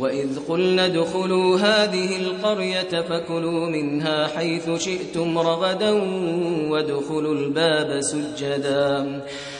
وإذ قلنا ادخلوا هذه القرية فكلوا منها حيث شئتم رغدا وادخلوا الباب سجدا.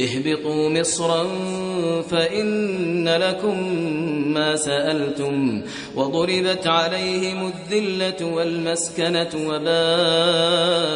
اهبطوا مصرا فإن لكم ما سألتم وضربت عليهم الذلة والمسكنة وباءوا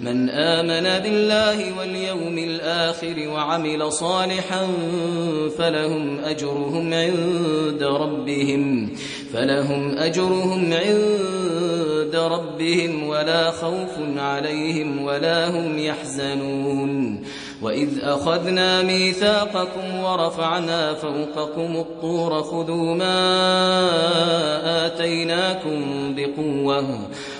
من آمن بالله واليوم الآخر وعمل صالحا فلهم أجرهم عند ربهم فلهم أجرهم عند ربهم ولا خوف عليهم ولا هم يحزنون. وإذ أخذنا ميثاقكم ورفعنا فوقكم الطور خذوا ما آتيناكم بقوة.